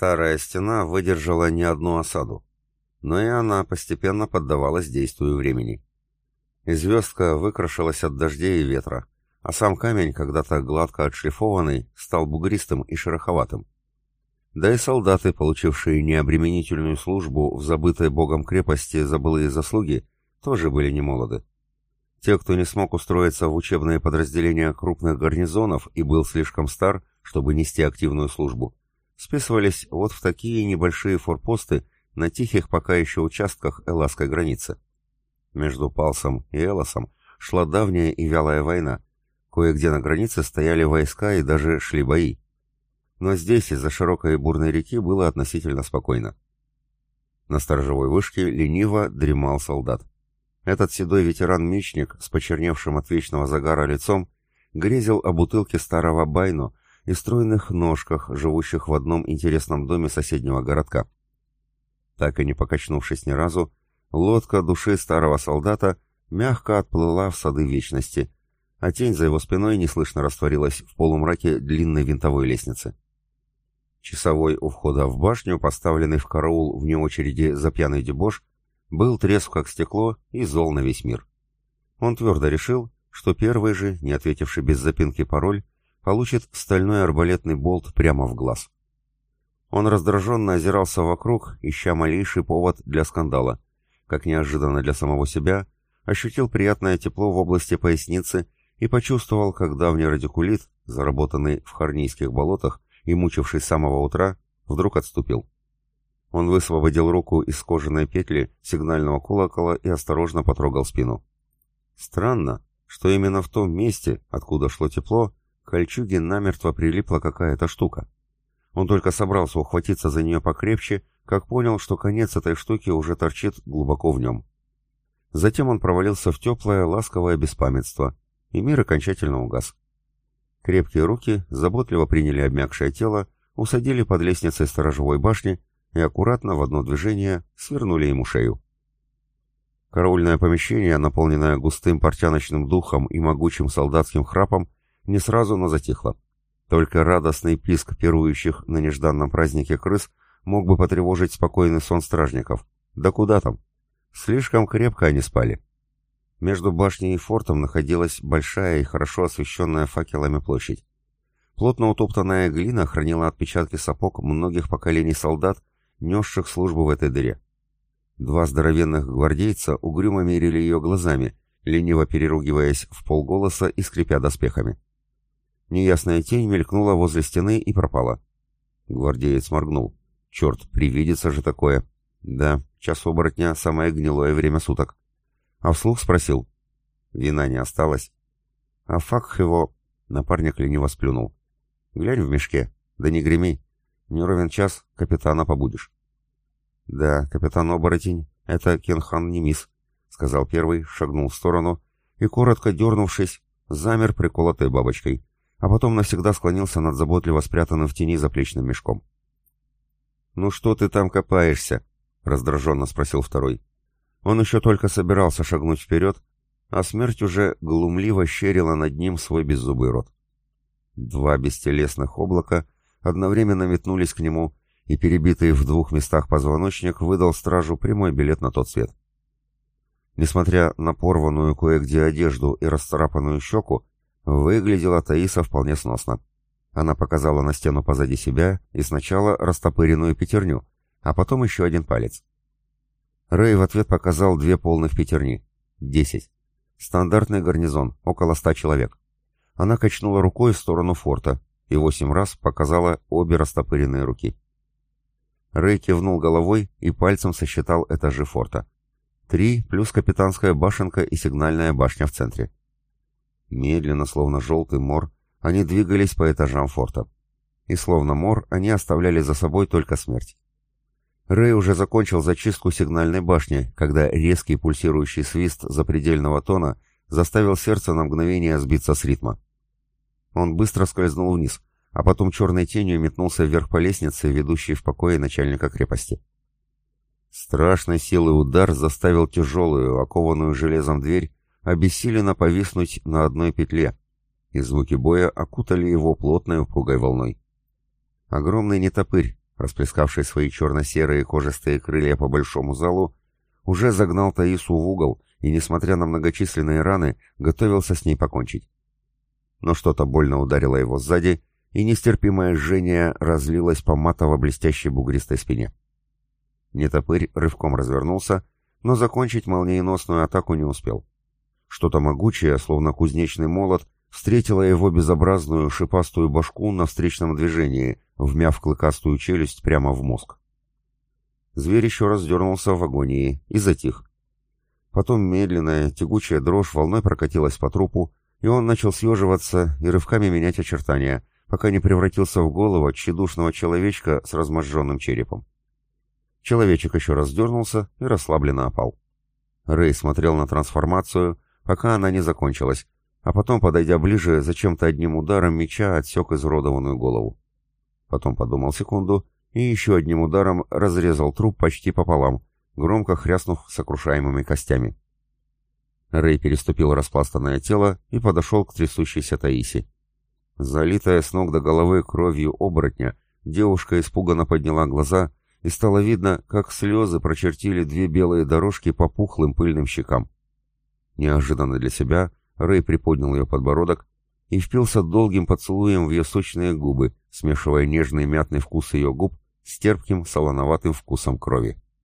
Старая стена выдержала не одну осаду, но и она постепенно поддавалась действию времени. И звездка выкрашилась от дождей и ветра, а сам камень, когда-то гладко отшлифованный, стал бугристым и шероховатым. Да и солдаты, получившие необременительную службу в забытой богом крепости за заслуги, тоже были немолоды. Те, кто не смог устроиться в учебные подразделения крупных гарнизонов и был слишком стар, чтобы нести активную службу, списывались вот в такие небольшие форпосты на тихих пока еще участках Эласской границы. Между Палсом и Элосом шла давняя и вялая война. Кое-где на границе стояли войска и даже шли бои. Но здесь из-за широкой и бурной реки было относительно спокойно. На сторожевой вышке лениво дремал солдат. Этот седой ветеран-мечник с почерневшим от вечного загара лицом грезил о бутылке старого байно и стройных ножках, живущих в одном интересном доме соседнего городка. Так и не покачнувшись ни разу, Лодка души старого солдата мягко отплыла в сады вечности, а тень за его спиной неслышно растворилась в полумраке длинной винтовой лестницы. Часовой у входа в башню, поставленный в караул вне очереди за пьяный дебош, был трезв как стекло и зол на весь мир. Он твердо решил, что первый же, не ответивший без запинки пароль, получит стальной арбалетный болт прямо в глаз. Он раздраженно озирался вокруг, ища малейший повод для скандала, как неожиданно для самого себя, ощутил приятное тепло в области поясницы и почувствовал, как давний радикулит, заработанный в Харнийских болотах и мучивший с самого утра, вдруг отступил. Он высвободил руку из кожаной петли сигнального колокола и осторожно потрогал спину. Странно, что именно в том месте, откуда шло тепло, кольчуге намертво прилипла какая-то штука. Он только собрался ухватиться за нее покрепче, как понял, что конец этой штуки уже торчит глубоко в нем. Затем он провалился в теплое, ласковое беспамятство, и мир окончательно угас. Крепкие руки заботливо приняли обмякшее тело, усадили под лестницей сторожевой башни и аккуратно в одно движение свернули ему шею. Караульное помещение, наполненное густым портяночным духом и могучим солдатским храпом, не сразу, но затихло. Только радостный писк пирующих на нежданном празднике крыс мог бы потревожить спокойный сон стражников. Да куда там? Слишком крепко они спали. Между башней и фортом находилась большая и хорошо освещенная факелами площадь. Плотно утоптанная глина хранила отпечатки сапог многих поколений солдат, несших службу в этой дыре. Два здоровенных гвардейца угрюмо мерили ее глазами, лениво переругиваясь в полголоса и скрипя доспехами. Неясная тень мелькнула возле стены и пропала. Гвардеец моргнул. Черт, привидится же такое. Да, час оборотня — самое гнилое время суток. А вслух спросил. Вина не осталось. А фак его... Напарник лениво сплюнул. Глянь в мешке. Да не греми. Не ровен час, капитана побудешь. Да, капитан-оборотень, это Кенхан Немис, сказал первый, шагнул в сторону и, коротко дернувшись, замер приколотой бабочкой, а потом навсегда склонился над заботливо спрятанным в тени заплечным мешком. «Ну что ты там копаешься?» — раздраженно спросил второй. Он еще только собирался шагнуть вперед, а смерть уже глумливо щерила над ним свой беззубый рот. Два бестелесных облака одновременно метнулись к нему, и перебитый в двух местах позвоночник выдал стражу прямой билет на тот свет. Несмотря на порванную кое-где одежду и расцарапанную щеку, выглядела Таиса вполне сносно. Она показала на стену позади себя и сначала растопыренную пятерню, а потом еще один палец. Рэй в ответ показал две полных пятерни. Десять. Стандартный гарнизон, около ста человек. Она качнула рукой в сторону форта и восемь раз показала обе растопыренные руки. Рэй кивнул головой и пальцем сосчитал этажи форта. Три плюс капитанская башенка и сигнальная башня в центре. Медленно, словно желтый мор, они двигались по этажам форта. И словно мор, они оставляли за собой только смерть. Рэй уже закончил зачистку сигнальной башни, когда резкий пульсирующий свист запредельного тона заставил сердце на мгновение сбиться с ритма. Он быстро скользнул вниз, а потом черной тенью метнулся вверх по лестнице, ведущей в покое начальника крепости. Страшной силой удар заставил тяжелую, окованную железом дверь обессиленно повиснуть на одной петле, и звуки боя окутали его плотной упругой волной. Огромный нетопырь, расплескавший свои черно-серые кожистые крылья по большому залу, уже загнал Таису в угол и, несмотря на многочисленные раны, готовился с ней покончить. Но что-то больно ударило его сзади, и нестерпимое жжение разлилось по матово-блестящей бугристой спине. Нетопырь рывком развернулся, но закончить молниеносную атаку не успел. Что-то могучее, словно кузнечный молот, встретило его безобразную шипастую башку на встречном движении, вмяв клыкастую челюсть прямо в мозг. Зверь еще раз дернулся в агонии и затих. Потом медленная, тягучая дрожь волной прокатилась по трупу, и он начал съеживаться и рывками менять очертания, пока не превратился в голову тщедушного человечка с разможженным черепом. Человечек еще раз дернулся и расслабленно опал. Рэй смотрел на трансформацию, пока она не закончилась, а потом, подойдя ближе, зачем-то одним ударом меча отсек изуродованную голову. Потом подумал секунду и еще одним ударом разрезал труп почти пополам, громко хряснув сокрушаемыми костями. Рэй переступил распластанное тело и подошел к трясущейся Таисе. Залитая с ног до головы кровью оборотня, девушка испуганно подняла глаза, и стало видно, как слезы прочертили две белые дорожки по пухлым пыльным щекам. Неожиданно для себя Рэй приподнял ее подбородок и впился долгим поцелуем в ее сочные губы, смешивая нежный мятный вкус ее губ с терпким солоноватым вкусом крови.